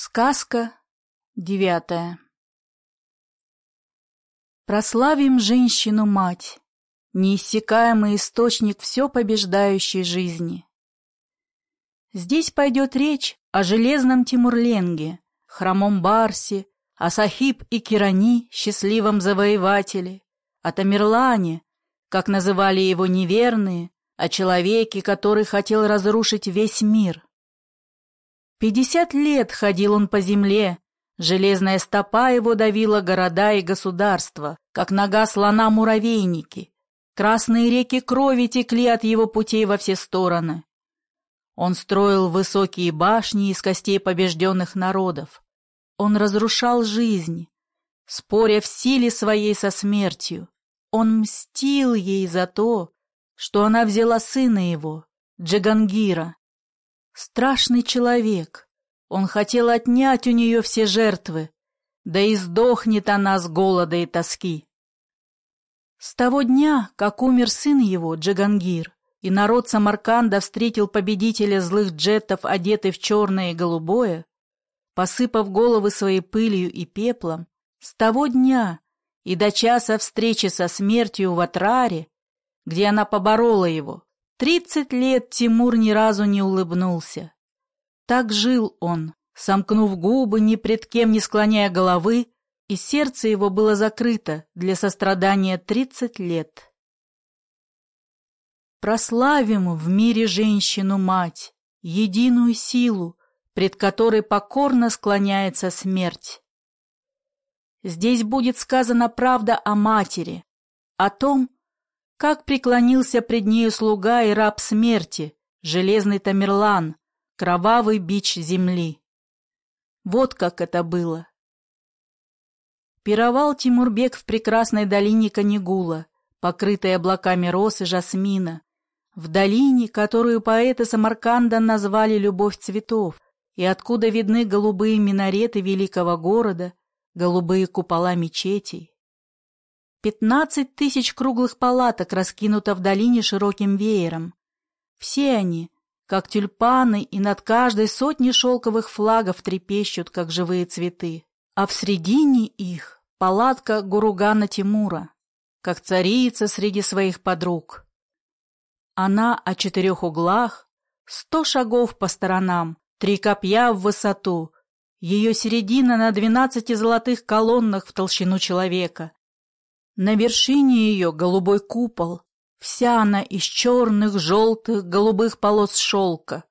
Сказка девятая Прославим женщину-мать, неиссякаемый источник все побеждающей жизни. Здесь пойдет речь о железном Тимурленге, хромом Барсе, о Сахиб и Кирани, счастливом завоевателе, о Тамерлане, как называли его неверные, о человеке, который хотел разрушить весь мир. Пятьдесят лет ходил он по земле, железная стопа его давила города и государства, как нога слона муравейники. Красные реки крови текли от его путей во все стороны. Он строил высокие башни из костей побежденных народов. Он разрушал жизнь, споря в силе своей со смертью. Он мстил ей за то, что она взяла сына его, Джагангира, Страшный человек. Он хотел отнять у нее все жертвы, да и сдохнет она с голода и тоски. С того дня, как умер сын его, Джагангир, и народ Самарканда встретил победителя злых джетов, одетый в черное и голубое, посыпав головы своей пылью и пеплом, с того дня и до часа встречи со смертью в Атраре, где она поборола его, Тридцать лет Тимур ни разу не улыбнулся. Так жил он, сомкнув губы, ни пред кем не склоняя головы, и сердце его было закрыто для сострадания тридцать лет. Прославим в мире женщину-мать, единую силу, пред которой покорно склоняется смерть. Здесь будет сказана правда о матери, о том, как преклонился пред нею слуга и раб смерти, железный Тамерлан, кровавый бич земли. Вот как это было. Пировал Тимурбек в прекрасной долине Канигула, покрытой облаками роз и жасмина, в долине, которую поэты Самарканда назвали «Любовь цветов», и откуда видны голубые минареты великого города, голубые купола мечетей. Пятнадцать тысяч круглых палаток раскинуто в долине широким веером. Все они, как тюльпаны, и над каждой сотней шелковых флагов трепещут, как живые цветы. А в середине их палатка Гуругана Тимура, как царица среди своих подруг. Она о четырех углах, сто шагов по сторонам, три копья в высоту, ее середина на двенадцати золотых колоннах в толщину человека, на вершине ее голубой купол, вся она из черных, желтых, голубых полос шелка.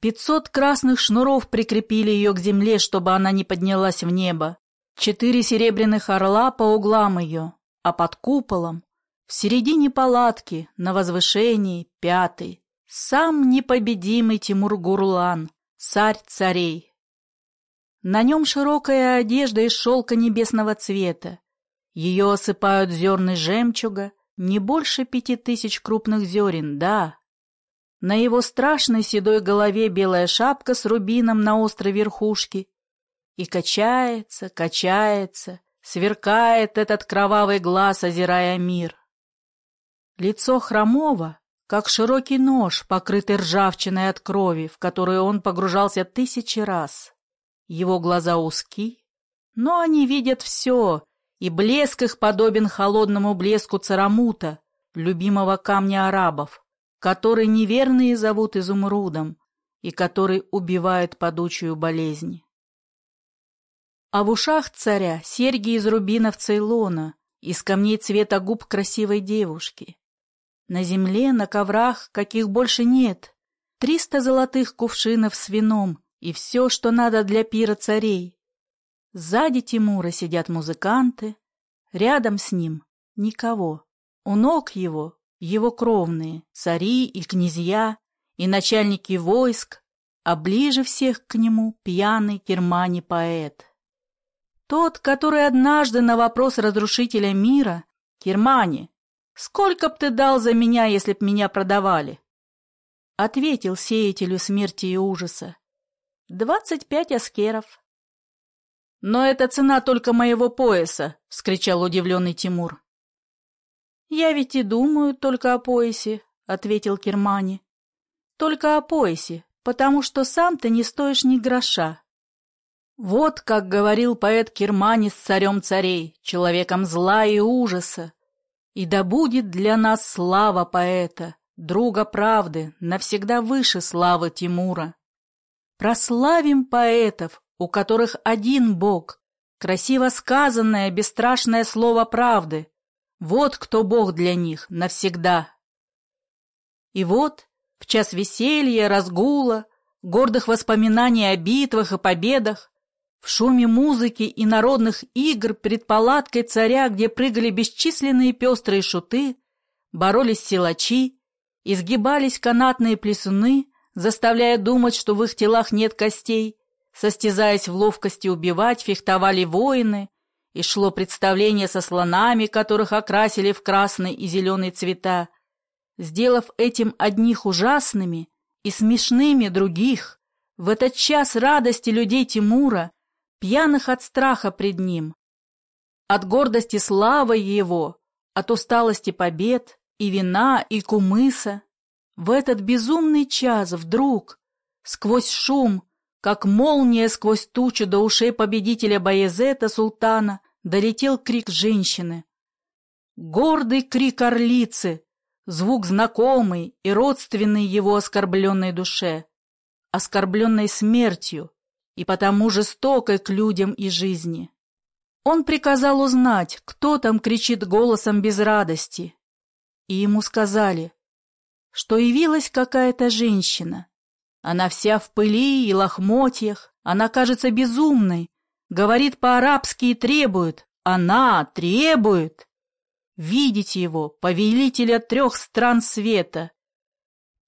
Пятьсот красных шнуров прикрепили ее к земле, чтобы она не поднялась в небо. Четыре серебряных орла по углам ее, а под куполом, в середине палатки, на возвышении, пятый, сам непобедимый Тимур Гурлан, царь царей. На нем широкая одежда из шелка небесного цвета, ее осыпают зерны жемчуга, не больше пяти тысяч крупных зерен, да. На его страшной седой голове белая шапка с рубином на острой верхушке. И качается, качается, сверкает этот кровавый глаз, озирая мир. Лицо хромого, как широкий нож, покрытый ржавчиной от крови, в которую он погружался тысячи раз. Его глаза узки, но они видят все и блеск их подобен холодному блеску царамута, любимого камня арабов, который неверные зовут изумрудом и который убивает падучую болезнь. А в ушах царя серьги из рубинов Цейлона, из камней цвета губ красивой девушки. На земле, на коврах, каких больше нет, триста золотых кувшинов с вином и все, что надо для пира царей. Сзади Тимура сидят музыканты, рядом с ним никого. У ног его его кровные, цари и князья, и начальники войск, а ближе всех к нему пьяный Кермани поэт. Тот, который однажды на вопрос разрушителя мира «Кермани, сколько б ты дал за меня, если б меня продавали?» Ответил сеятелю смерти и ужаса. «Двадцать пять аскеров». «Но это цена только моего пояса!» — вскричал удивленный Тимур. «Я ведь и думаю только о поясе», — ответил Кермани. «Только о поясе, потому что сам ты не стоишь ни гроша». Вот как говорил поэт Кирмани с царем царей, человеком зла и ужаса. И да будет для нас слава поэта, друга правды, навсегда выше славы Тимура. Прославим поэтов, у которых один Бог, красиво сказанное бесстрашное слово правды. Вот кто Бог для них навсегда. И вот, в час веселья, разгула, гордых воспоминаний о битвах и победах, в шуме музыки и народных игр перед палаткой царя, где прыгали бесчисленные пестрые шуты, боролись силачи, изгибались канатные плесуны, заставляя думать, что в их телах нет костей, состязаясь в ловкости убивать, фехтовали воины, и шло представление со слонами, которых окрасили в красный и зеленый цвета, сделав этим одних ужасными и смешными других, в этот час радости людей Тимура, пьяных от страха пред ним, от гордости славы его, от усталости побед и вина, и кумыса. В этот безумный час вдруг, сквозь шум, как молния сквозь тучу до ушей победителя Баязета Султана, долетел крик женщины. Гордый крик орлицы, звук знакомый и родственный его оскорбленной душе, оскорбленной смертью, и потому жестокой к людям и жизни. Он приказал узнать, кто там кричит голосом без радости. И ему сказали, что явилась какая-то женщина. Она вся в пыли и лохмотьях, она кажется безумной, говорит по-арабски и требует, она требует видеть его, повелителя трех стран света.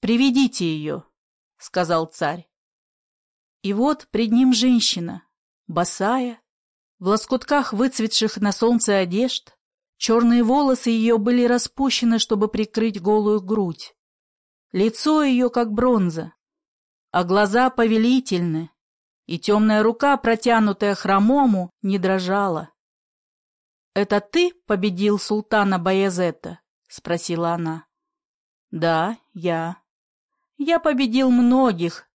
«Приведите ее», — сказал царь. И вот пред ним женщина, босая, в лоскутках выцветших на солнце одежд, черные волосы ее были распущены, чтобы прикрыть голую грудь. Лицо ее как бронза, а глаза повелительны, и темная рука, протянутая хромому, не дрожала. «Это ты победил султана Баязета?» — спросила она. «Да, я. Я победил многих,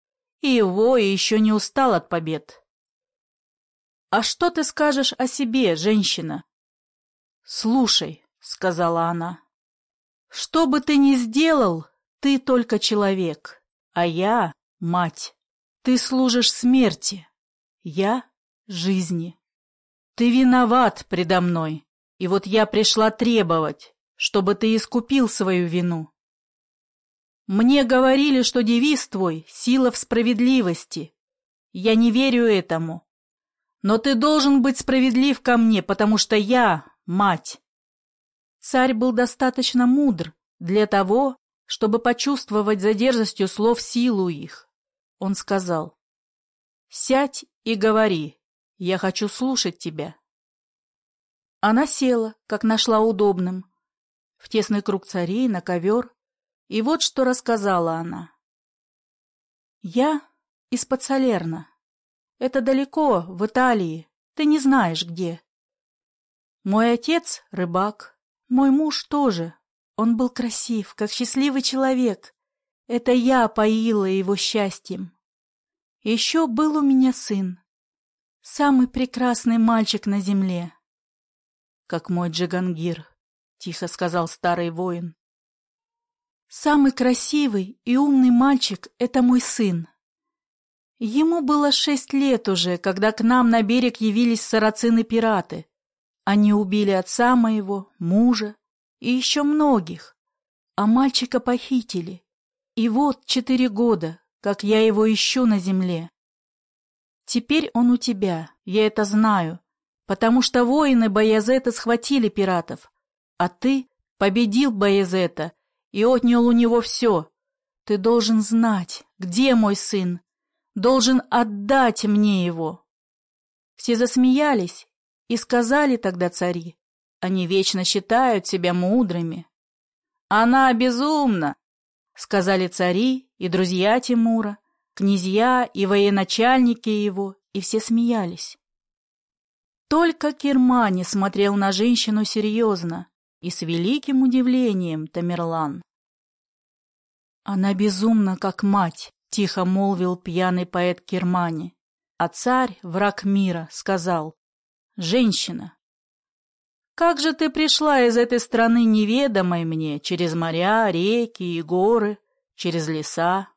и его еще не устал от побед. «А что ты скажешь о себе, женщина?» «Слушай», — сказала она, — «что бы ты ни сделал, ты только человек, а я — мать. Ты служишь смерти, я — жизни. Ты виноват предо мной, и вот я пришла требовать, чтобы ты искупил свою вину. Мне говорили, что девиз твой — сила в справедливости. Я не верю этому. Но ты должен быть справедлив ко мне, потому что я — мать. Царь был достаточно мудр для того, чтобы почувствовать за дерзостью слов силу их. Он сказал, «Сядь и говори, я хочу слушать тебя». Она села, как нашла удобным, в тесный круг царей, на ковер, и вот что рассказала она. «Я из-под Салерна. Это далеко, в Италии. Ты не знаешь, где. Мой отец — рыбак. Мой муж тоже. Он был красив, как счастливый человек. Это я поила его счастьем. Еще был у меня сын. Самый прекрасный мальчик на земле. Как мой Джигангир, — тихо сказал старый воин. Самый красивый и умный мальчик — это мой сын. Ему было шесть лет уже, когда к нам на берег явились сарацины-пираты. Они убили отца моего, мужа и еще многих, а мальчика похитили. И вот четыре года, как я его ищу на земле. Теперь он у тебя, я это знаю, потому что воины Баязета схватили пиратов, а ты победил Баязета и отнял у него все. Ты должен знать, где мой сын, должен отдать мне его. Все засмеялись и сказали тогда цари, они вечно считают себя мудрыми. Она безумна, сказали цари и друзья Тимура, князья и военачальники его, и все смеялись. Только Кирмани смотрел на женщину серьезно, и с великим удивлением Тамерлан. «Она безумна, как мать», — тихо молвил пьяный поэт Кирмани. А царь, враг мира, сказал, «Женщина, как же ты пришла из этой страны неведомой мне, через моря, реки и горы, через леса?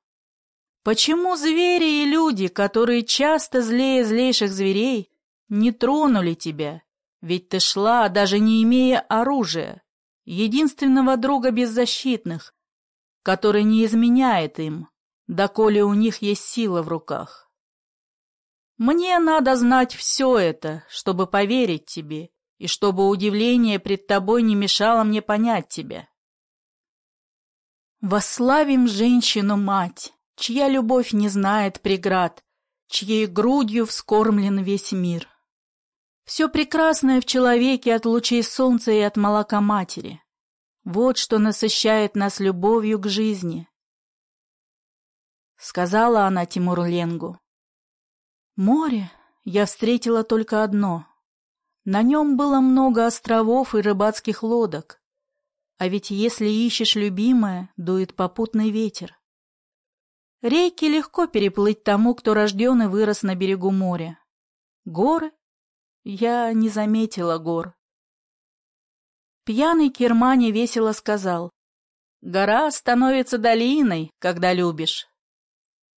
Почему звери и люди, которые часто злее злейших зверей, не тронули тебя? Ведь ты шла, даже не имея оружия, единственного друга беззащитных, который не изменяет им, доколе у них есть сила в руках. Мне надо знать все это, чтобы поверить тебе, и чтобы удивление пред тобой не мешало мне понять тебя. Вославим женщину-мать, чья любовь не знает преград, чьей грудью вскормлен весь мир. Все прекрасное в человеке от лучей солнца и от молока матери. Вот что насыщает нас любовью к жизни. Сказала она Тимуру Ленгу. Море я встретила только одно. На нем было много островов и рыбацких лодок. А ведь если ищешь любимое, дует попутный ветер. Реки легко переплыть тому, кто рожден и вырос на берегу моря. Горы? Я не заметила гор. Пьяный Кермани весело сказал. «Гора становится долиной, когда любишь».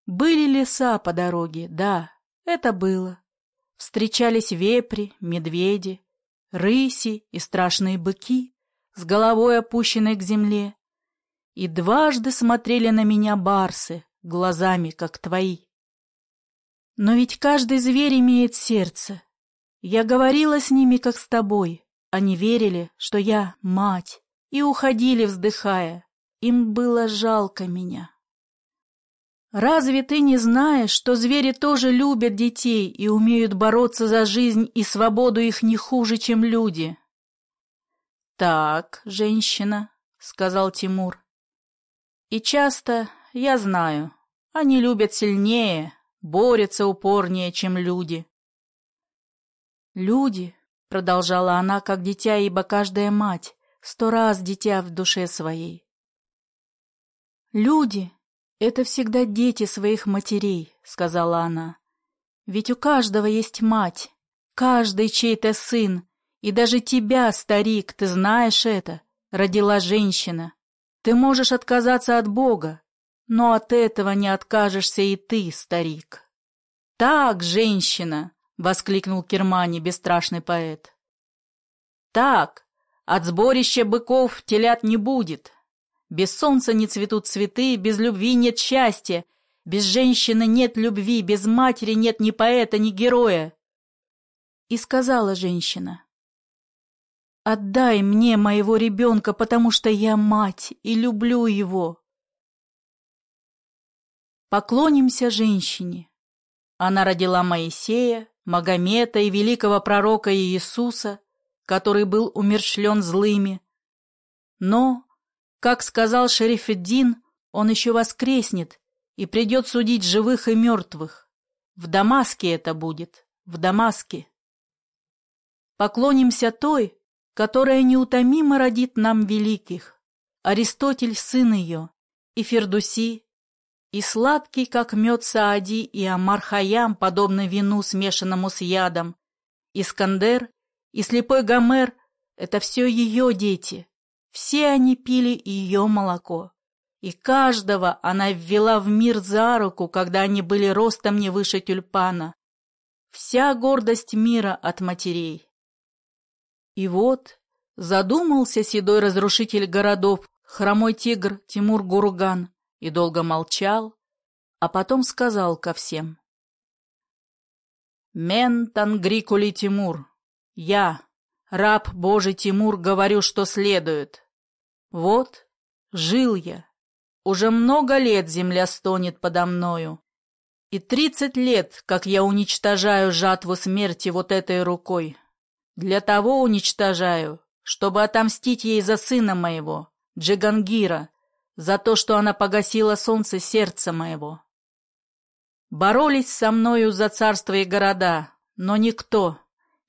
Были леса по дороге, да, это было. Встречались вепри, медведи, рыси и страшные быки с головой опущенной к земле. И дважды смотрели на меня барсы, глазами, как твои. Но ведь каждый зверь имеет сердце. Я говорила с ними, как с тобой, они верили, что я мать, и уходили, вздыхая. Им было жалко меня. Разве ты не знаешь, что звери тоже любят детей и умеют бороться за жизнь и свободу их не хуже, чем люди? Так, женщина, — сказал Тимур. И часто, я знаю, они любят сильнее, борются упорнее, чем люди. Люди — продолжала она, как дитя, ибо каждая мать, сто раз дитя в душе своей. «Люди — это всегда дети своих матерей», — сказала она. «Ведь у каждого есть мать, каждый чей-то сын, и даже тебя, старик, ты знаешь это, родила женщина. Ты можешь отказаться от Бога, но от этого не откажешься и ты, старик». «Так, женщина!» — воскликнул Кермани, бесстрашный поэт. «Так, от сборища быков телят не будет. Без солнца не цветут цветы, без любви нет счастья, без женщины нет любви, без матери нет ни поэта, ни героя». И сказала женщина, «Отдай мне моего ребенка, потому что я мать и люблю его». Поклонимся женщине. Она родила Моисея, Магомета и великого пророка Иисуса, который был умершлен злыми. Но, как сказал Шерифеддин, он еще воскреснет и придет судить живых и мертвых. В Дамаске это будет, в Дамаске. Поклонимся той, которая неутомимо родит нам великих, Аристотель — сын ее, и Фердуси, и сладкий, как мед Саади и Амар Хаям, подобно вину, смешанному с ядом. Искандер и слепой Гомер — это все ее дети. Все они пили ее молоко. И каждого она ввела в мир за руку, когда они были ростом не выше тюльпана. Вся гордость мира от матерей. И вот задумался седой разрушитель городов, хромой тигр Тимур Гурган, и долго молчал, а потом сказал ко всем. «Мен Тангрикули Тимур, я, раб Божий Тимур, говорю, что следует. Вот, жил я, уже много лет земля стонет подо мною, и тридцать лет, как я уничтожаю жатву смерти вот этой рукой. Для того уничтожаю, чтобы отомстить ей за сына моего, Джигангира, за то, что она погасила солнце сердца моего. Боролись со мною за царство и города, но никто,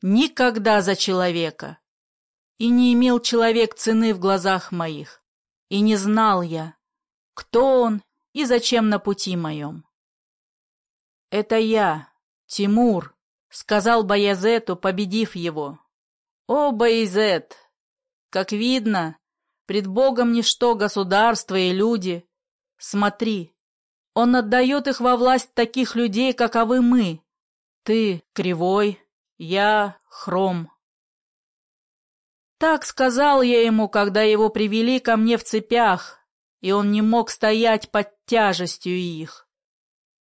никогда за человека. И не имел человек цены в глазах моих, и не знал я, кто он и зачем на пути моем. Это я, «Тимур», — сказал Баязету, победив его. «О, Баязет! Как видно, пред Богом ничто государство и люди. Смотри, он отдает их во власть таких людей, каковы мы. Ты кривой, я хром». Так сказал я ему, когда его привели ко мне в цепях, и он не мог стоять под тяжестью их.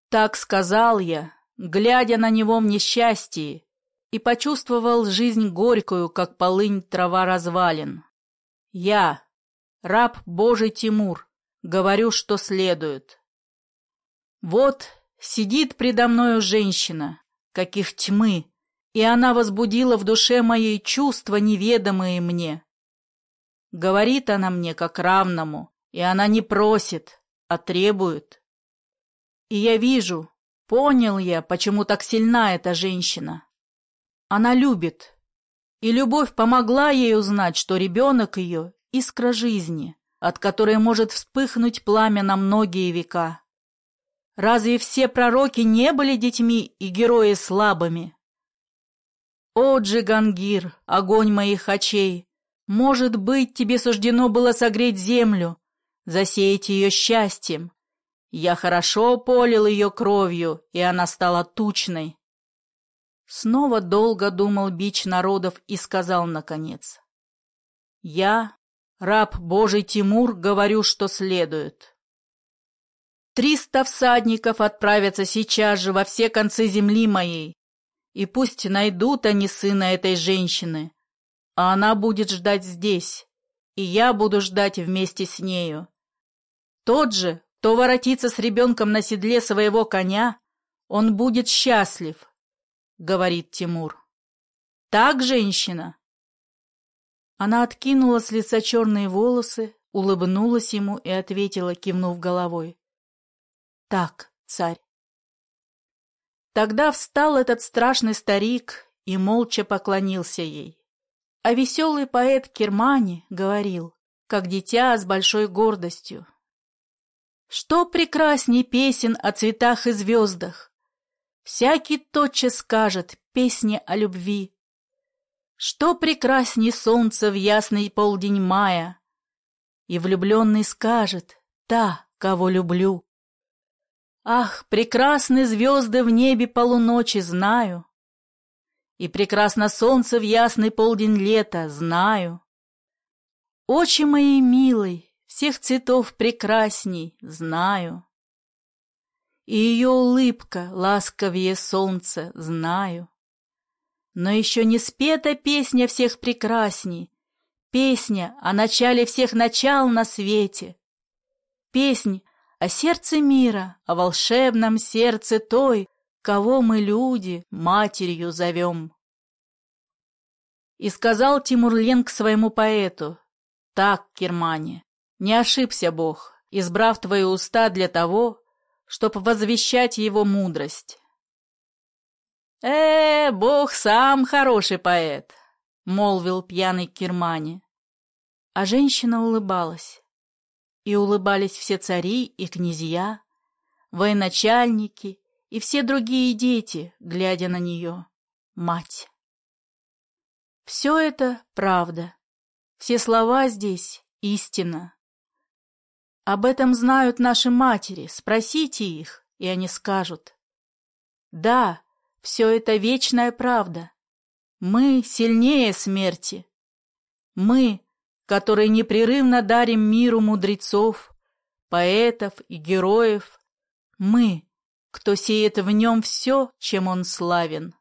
Так сказал я, глядя на него в несчастье, и почувствовал жизнь горькую, как полынь трава развалин. Я, раб Божий Тимур, говорю, что следует. Вот сидит предо мною женщина, каких тьмы, и она возбудила в душе моей чувства, неведомые мне. Говорит она мне как равному, и она не просит, а требует. И я вижу, понял я, почему так сильна эта женщина. Она любит, и любовь помогла ей узнать, что ребенок ее — искра жизни, от которой может вспыхнуть пламя на многие века. Разве все пророки не были детьми и герои слабыми? О, Джигангир, огонь моих очей! Может быть, тебе суждено было согреть землю, засеять ее счастьем, я хорошо полил ее кровью, и она стала тучной. Снова долго думал бич народов и сказал наконец. Я, раб Божий Тимур, говорю, что следует. Триста всадников отправятся сейчас же во все концы земли моей, и пусть найдут они сына этой женщины, а она будет ждать здесь, и я буду ждать вместе с нею. Тот же, кто воротится с ребенком на седле своего коня, он будет счастлив, — говорит Тимур. Так, женщина? Она откинула с лица черные волосы, улыбнулась ему и ответила, кивнув головой. Так, царь. Тогда встал этот страшный старик и молча поклонился ей. А веселый поэт Кермани говорил, как дитя с большой гордостью. Что прекрасней песен о цветах и звездах? Всякий тотчас скажет песни о любви. Что прекрасней солнца в ясный полдень мая? И влюбленный скажет «Та, кого люблю». Ах, прекрасны звезды в небе полуночи, знаю. И прекрасно солнце в ясный полдень лета, знаю. Очи мои милый, всех цветов прекрасней, знаю. И ее улыбка ласковее солнца, знаю. Но еще не спета песня всех прекрасней, Песня о начале всех начал на свете. Песнь о сердце мира, о волшебном сердце той, Кого мы, люди, матерью зовем. И сказал Тимурлен к своему поэту, «Так, Кермане, не ошибся Бог, избрав твои уста для того, чтобы возвещать его мудрость. «Э, Бог сам хороший поэт», — молвил пьяный Кирмани. А женщина улыбалась. И улыбались все цари и князья, военачальники и все другие дети, глядя на нее, мать. Все это правда. Все слова здесь — истина. Об этом знают наши матери, спросите их, и они скажут. Да, все это вечная правда. Мы сильнее смерти. Мы, которые непрерывно дарим миру мудрецов, поэтов и героев. Мы, кто сеет в нем все, чем он славен.